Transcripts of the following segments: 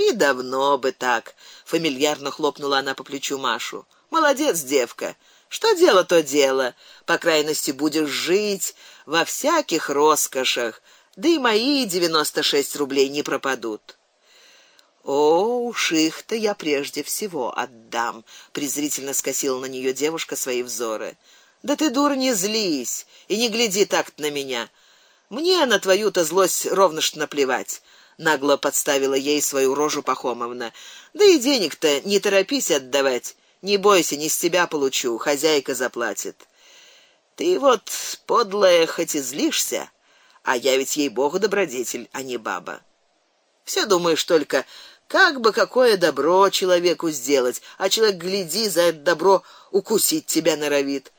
И давно бы так, фамильярно хлопнула она по плечу Машу. Молодец, девка. Что дело, то дело. По крайности будешь жить во всяких роскошах, да и мои девяносто шесть рублей не пропадут. О, уж их-то я прежде всего отдам, презрительно скосила на нее девушка свои взоры. Да ты дур не злись и не гляди так на меня. Мне на твою-то злость ровно что наплевать. Нагло подставила ей свою рожу Пахомовна. Да и денег-то не торопись отдавать. Не бойся, не с тебя получу, хозяйка заплатит. Ты вот подлая хоть и злишься, а я ведь ей богу добродетель, а не баба. Все думаешь только, как бы какое добро человеку сделать, а человек гляди за это добро укусить тебя норовит.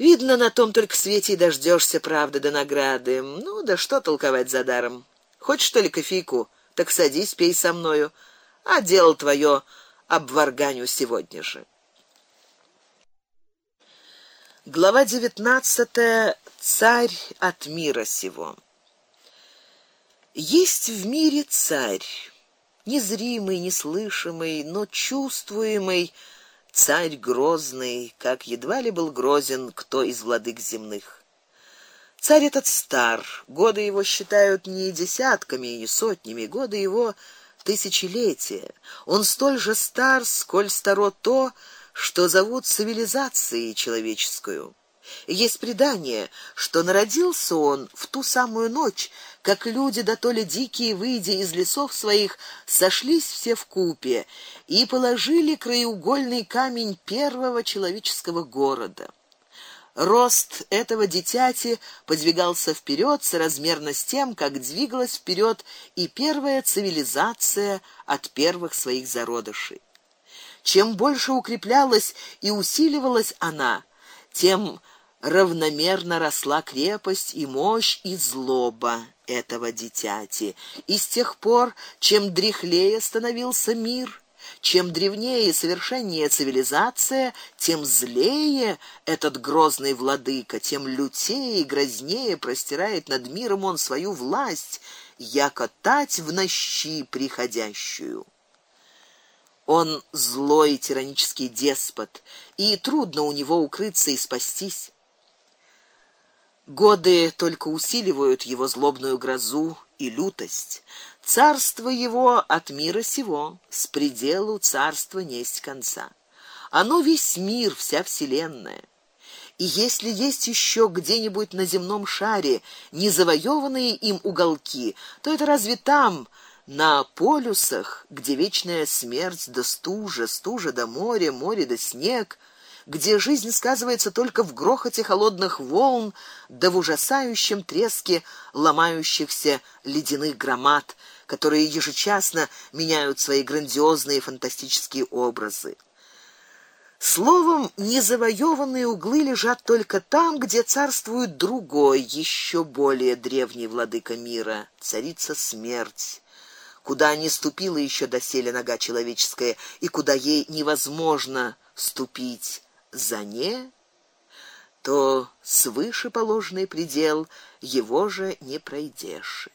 Видно, на том только свете и дождешься правды да награды. Ну да что толковать за даром. Хочешь что ли кофейку? Так садись, пей со мною, а дело твое обварганю сегодня же. Глава девятнадцатая. Царь от мира сего. Есть в мире царь, незримый, неслышимый, но чувствуемый царь грозный, как едва ли был грозен кто из владык земных. Царь этот стар, годы его считают не десятками и не сотнями, годы его тысячелетия. Он столь же стар, сколь старо то, что зовут цивилизацией человеческую. Есть предание, что народился он в ту самую ночь, как люди да дикие, выйдя из лесов своих, сошлись все в купе и положили краеугольный камень первого человеческого города. Рост этого дитяти подвигался вперед соразмерно с тем, как двигалась вперед и первая цивилизация от первых своих зародышей. Чем больше укреплялась и усиливалась она, тем равномерно росла крепость и мощь и злоба этого дитяти. И с тех пор, чем дряхлее становился мир, чем древнее и совершеннее цивилизация, тем злее этот грозный владыка, тем лютее и грознее простирает над миром он свою власть, яко тать в нощи приходящую. Он злой тиранический деспот, и трудно у него укрыться и спастись. Годы только усиливают его злобную грозу и лютость. Царство его от мира сего, с пределу царства несть конца. Оно весь мир, вся вселенная. И если есть еще где-нибудь на земном шаре незавоеванные им уголки, то это разве там, на полюсах, где вечная смерть да стужа, стужа да море, море да снег, где жизнь сказывается только в грохоте холодных волн да в ужасающем треске ломающихся ледяных громад, которые ежечасно меняют свои грандиозные фантастические образы. Словом, незавоеванные углы лежат только там, где царствует другой, еще более древний владыка мира, царица смерть, куда не ступила еще доселе нога человеческая и куда ей невозможно ступить за не, то свыше положенный предел его же не пройдешь.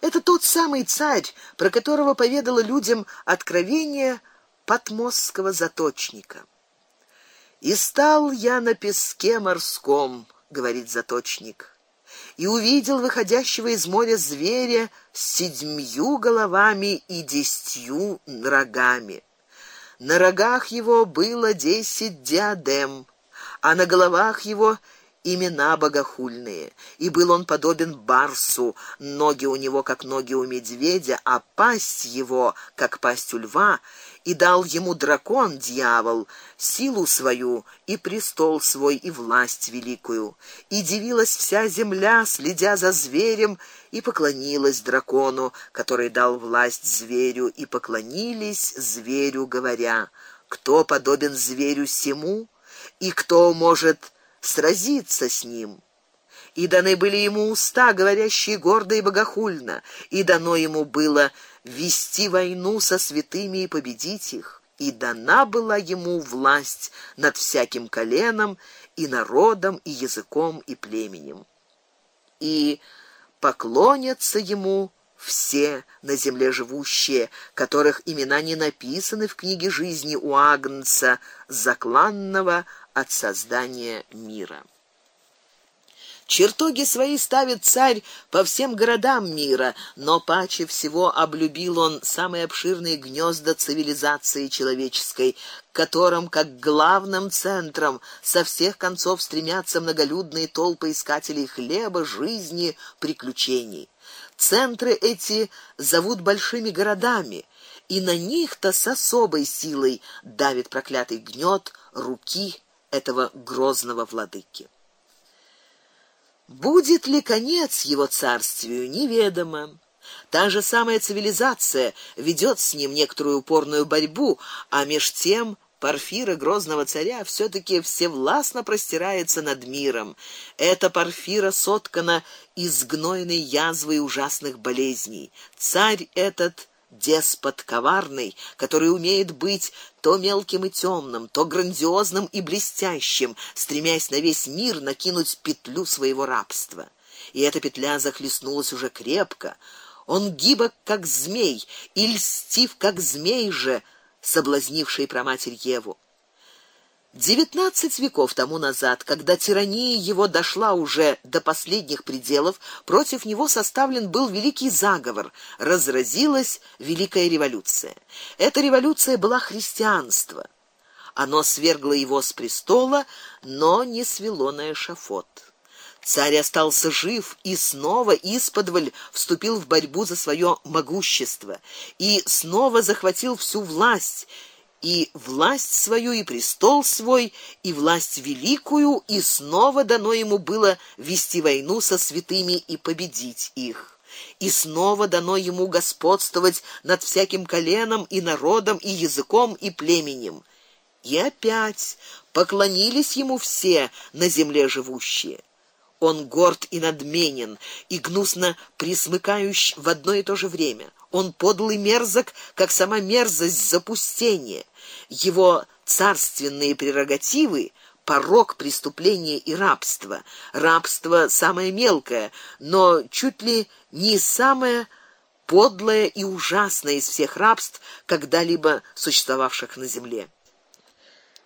Это тот самый царь, про которого поведало людям откровение Патмосского заточника. И стал я на песке морском, говорит заточник, и увидел выходящего из моря зверя с седьмью головами и десятью рогами. На рогах его было десять диадем, а на головах его имена богохульные, и был он подобен барсу, ноги у него как ноги у медведя, а пасть его как пасть у льва, и дал ему дракон дьявол силу свою и престол свой и власть великую. И дивилась вся земля, следя за зверем, и поклонилась дракону, который дал власть зверю, и поклонились зверю, говоря: кто подобен зверю сему, и кто может сразиться с ним. И даны были ему уста, говорящие гордо и богохульно, и дано ему было вести войну со святыми и победить их, и дана была ему власть над всяким коленом и народом и языком и племенем. И поклонятся ему все на земле живущие, которых имена не написаны в книге жизни у Агнца, закланного от создания мира. Чертоги свои ставит царь по всем городам мира, но паче всего облюбил он самые обширные гнезда цивилизации человеческой, к которым как главным центрам со всех концов стремятся многолюдные толпы искателей хлеба, жизни, приключений. Центры эти зовут большими городами, и на них-то с особой силой давит проклятый гнёт руки этого грозного владыки. Будет ли конец его царствию, неведомо. Та же самая цивилизация ведет с ним некоторую упорную борьбу, а меж тем Парфира грозного царя все таки всевластно простирается над миром. Эта Парфира соткана из гнойной язвы и ужасных болезней. Царь этот деспот коварный, который умеет быть то мелким и темным, то грандиозным и блестящим, стремясь на весь мир накинуть петлю своего рабства. И эта петля захлестнулась уже крепко. Он гибок как змей, и льстив как змей же, соблазнивший проматерь Еву. Девятнадцать веков тому назад, когда тирания его дошла уже до последних пределов, против него составлен был великий заговор, разразилась великая революция. Эта революция была христианство. Оно свергло его с престола, но не свело на эшафот. Царь остался жив и снова исподволь вступил в борьбу за свое могущество и снова захватил всю власть и власть свою, и престол свой, и власть великую, и снова дано ему было вести войну со святыми и победить их. И снова дано ему господствовать над всяким коленом и народом и языком и племенем. И опять поклонились ему все на земле живущие. Он горд и надменен, и гнусно присмыкающий в одно и то же время. Он подлый мерзок, как сама мерзость запустения. Его царственные прерогативы порок преступления и рабства. Рабство самое мелкое, но чуть ли не самое подлое и ужасное из всех рабств, когда-либо существовавших на земле.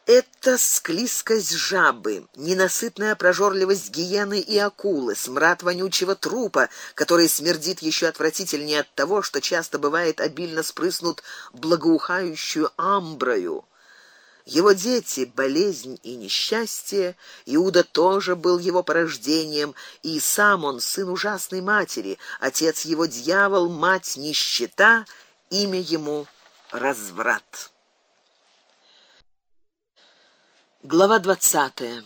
Это склизкость жабы, ненасытная прожорливость гиены и акулы, смрад вонючего трупа, который смердит еще отвратительнее от того, что часто бывает обильно спрыснут благоухающую амброю. Его дети болезнь и несчастье, Иуда тоже был его порождением, и сам он сын ужасной матери, отец его дьявол, мать нищета, имя ему разврат. Глава 20.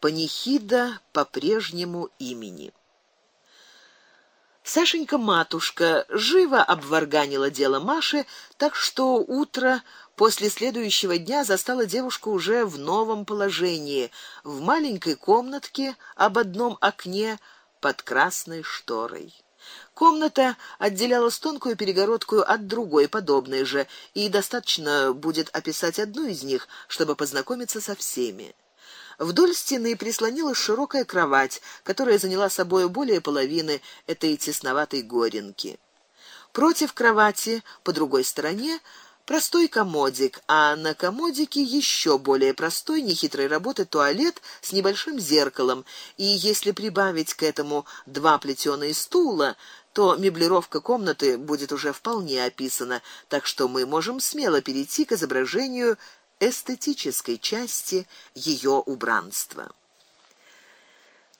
Панихида по прежнему имени. Сашенька матушка живо обварганила дело Маши, так что утро после следующего дня застало девушку уже в новом положении, в маленькой комнатке об одном окне под красной шторой. Комната отделялась тонкую перегородку от другой подобной же, и достаточно будет описать одну из них, чтобы познакомиться со всеми. Вдоль стены прислонилась широкая кровать, которая заняла собой более половины этой тесноватой горенки. Против кровати, по другой стороне, простой комодик, а на комодике еще более простой нехитрой работы туалет с небольшим зеркалом, и если прибавить к этому два плетеные стула, то меблировка комнаты будет уже вполне описана, так что мы можем смело перейти к изображению эстетической части ее убранства.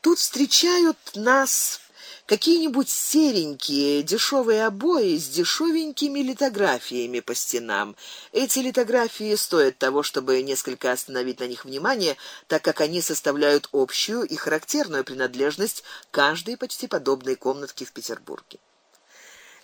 Тут встречают нас какие-нибудь серенькие дешевые обои с дешевенькими литографиями по стенам. Эти литографии стоят того, чтобы несколько остановить на них внимание, так как они составляют общую и характерную принадлежность каждой почти подобной комнатки в Петербурге.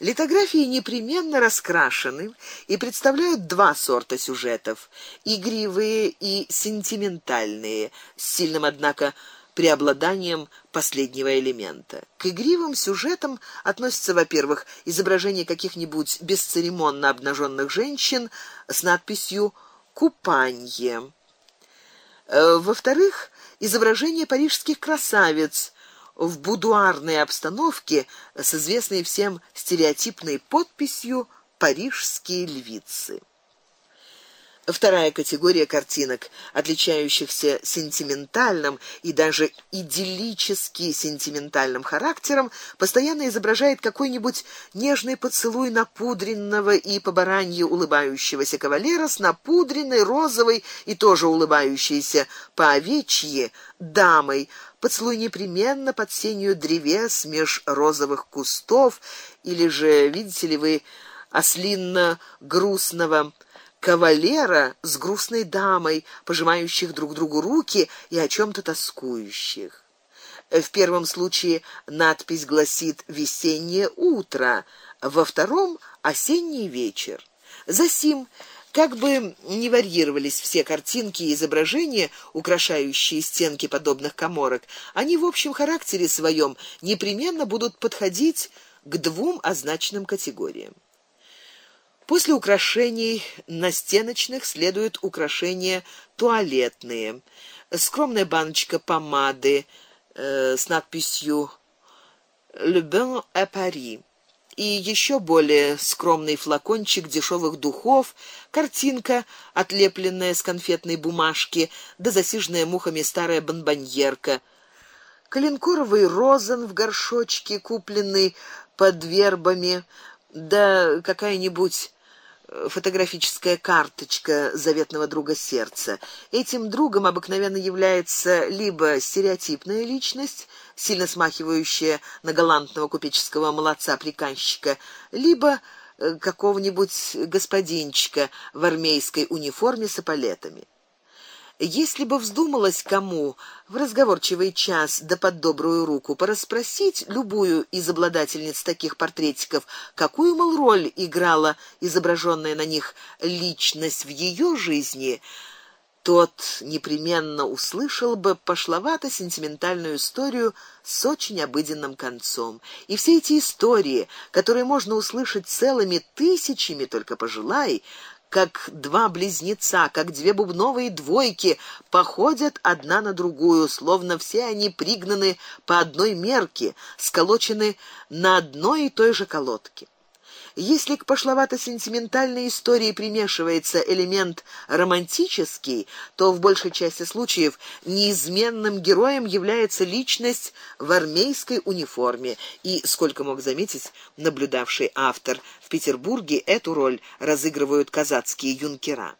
Литографии непременно раскрашены и представляют два сорта сюжетов: игривые и сентиментальные, с сильным однако преобладанием последнего элемента. К игривым сюжетам относятся, во-первых, изображение каких-нибудь бесцеремонно обнаженных женщин с надписью купанье. Э, во-вторых, изображение парижских красавиц в будуарной обстановке с известной всем стереотипной подписью Парижские львицы. Вторая категория картинок, отличающихся сентиментальным и даже идиллически сентиментальным характером, постоянно изображает какой-нибудь нежный поцелуй напудренного и по баранье улыбающегося кавалера с напудренной розовой и тоже улыбающейся по овечьи дамой. Поцелуй непременно под сенью древес меж розовых кустов или же, видите ли вы, ослинно-грустного кавалера с грустной дамой, пожимающих друг другу руки и о чем то тоскующих. В первом случае надпись гласит весеннее утро, во втором осенний вечер. Засим как бы не варьировались все картинки и изображения, украшающие стенки подобных каморок, они в общем характере своем непременно будут подходить к двум означенным категориям. После украшений настеночных следуют украшения туалетные. Скромная баночка помады э, с надписью Le Bain à Paris и еще более скромный флакончик дешевых духов, картинка, отлепленная с конфетной бумажки, да засиженная мухами старая бонбоньерка, коленкоровый розен в горшочке, купленный под вербами, да какая-нибудь фотографическая карточка заветного друга сердца. Этим другом обыкновенно является либо стереотипная личность, сильно смахивающая на галантного купеческого молодца-приказчика, либо э, какого-нибудь господинчика в армейской униформе с эполетами. Если бы вздумалось кому в разговорчивый час да под добрую руку порасспросить любую из обладательниц таких портретиков, какую мол роль играла изображенная на них личность в ее жизни, тот непременно услышал бы пошловато-сентиментальную историю с очень обыденным концом. И все эти истории, которые можно услышать целыми тысячами, только пожелай, как два близнеца, как две бубновые двойки, походят одна на другую, словно все они пригнаны по одной мерке, сколочены на одной и той же колодке. Если к пошловато-сентиментальной истории примешивается элемент романтический, то в большей части случаев неизменным героем является личность в армейской униформе. И сколько мог заметить наблюдавший автор, в Петербурге эту роль разыгрывают казацкие юнкера.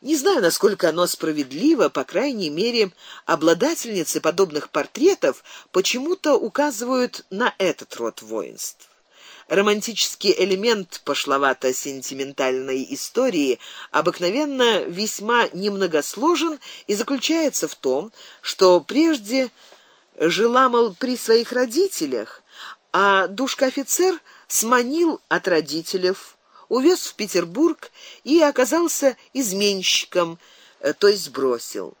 Не знаю, насколько оно справедливо, по крайней мере, обладательницы подобных портретов почему-то указывают на этот род воинств. Романтический элемент пошловато-сентиментальной истории обыкновенно весьма немногосложен и заключается в том, что прежде жила мол при своих родителях, а душка-офицер сманил от родителей, увез в Петербург и оказался изменщиком, э, то есть бросил.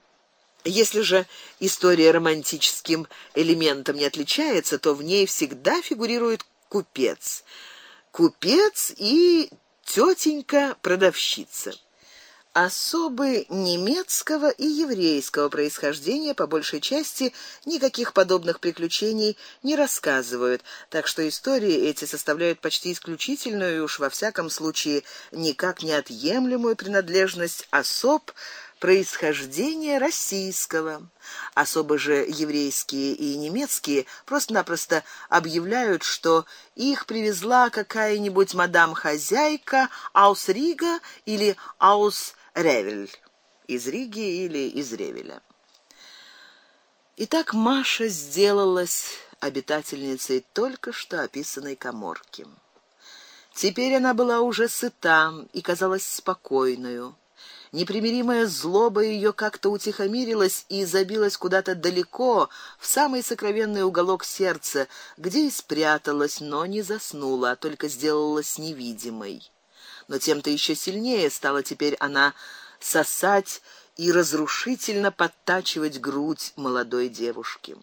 Если же история романтическим элементом не отличается, то в ней всегда фигурирует купец. Купец и тетенька продавщица. Особы немецкого и еврейского происхождения по большей части никаких подобных приключений не рассказывают, так что истории эти составляют почти исключительную и уж во всяком случае никак не отъемлемую принадлежность особ происхождения российского. Особо же еврейские и немецкие просто-напросто объявляют, что их привезла какая-нибудь мадам-хозяйка aus Рига или aus Ревель, из Риги или из Ревеля. Итак, Маша сделалась обитательницей только что описанной каморки. Теперь она была уже сыта и казалась спокойной. Непримиримая злоба ее как-то утихомирилась и забилась куда-то далеко, в самый сокровенный уголок сердца, где и спряталась, но не заснула, а только сделалась невидимой. Но тем-то еще сильнее стала теперь она сосать и разрушительно подтачивать грудь молодой девушки.